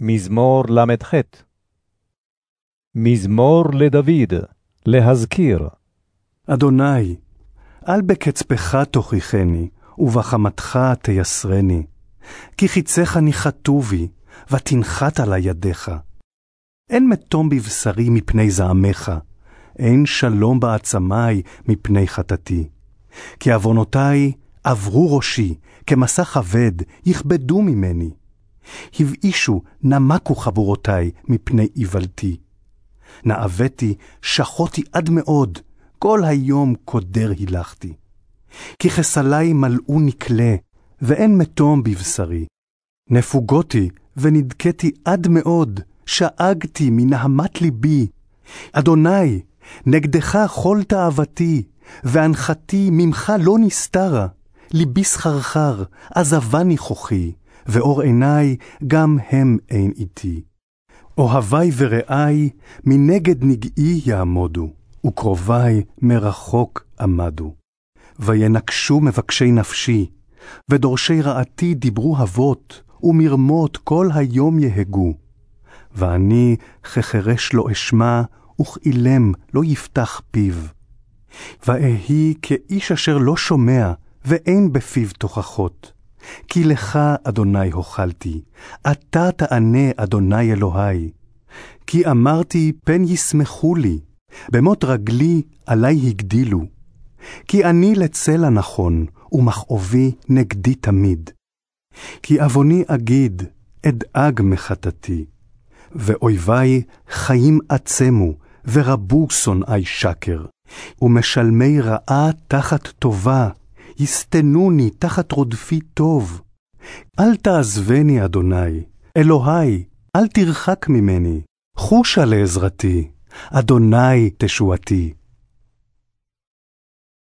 מזמור ל"ח מזמור לדוד, להזכיר. אדוני, אל בקצפך תוכיחני, ובחמתך תייסרני. כי חיציך ניחתו בי, ותנחת עלי ידיך. אין מתום בבשרי מפני זעמך, אין שלום בעצמי מפני חטאתי. כי עוונותי עברו ראשי, כמסע כבד, יכבדו ממני. הבאישו, נמקו חבורותי מפני איוולתי. נאוותי, שחותי עד מאוד, כל היום קודר הילכתי. כי חסלי מלאו נקלה, ואין מתום בבשרי. נפוגותי, ונדכאתי עד מאוד, שאגתי מנהמת ליבי. אדוני, נגדך כל תאוותי, והנחתי ממך לא נסתרה. ליבי סחרחר, עזבני כוחי, ואור עיני גם הם אין איתי. אוהבי ורעי מנגד נגעי יעמודו, וקרובי מרחוק עמדו. וינקשו מבקשי נפשי, ודורשי רעתי דיברו אבות, ומרמות כל היום יהגו. ואני כחרש לא אשמע, וכאילם לא יפתח פיו. ואהי כאיש אשר לא שומע, ואין בפיו תוכחות. כי לך, אדוני, הוכלתי, אתה תענה, אדוני אלוהי. כי אמרתי, פן ישמחו לי, במות רגלי עלי הגדילו. כי אני לצלע נכון, ומכאובי נגדי תמיד. כי עווני אגיד, אדאג מחטאתי, ואויבי חיים עצמו, ורבו שונאי שקר, ומשלמי רעה תחת טובה, יסתנוני תחת רודפי טוב. אל תעזבני, אדוני, אלוהי, אל תרחק ממני, חושה לעזרתי, אדוני תשועתי.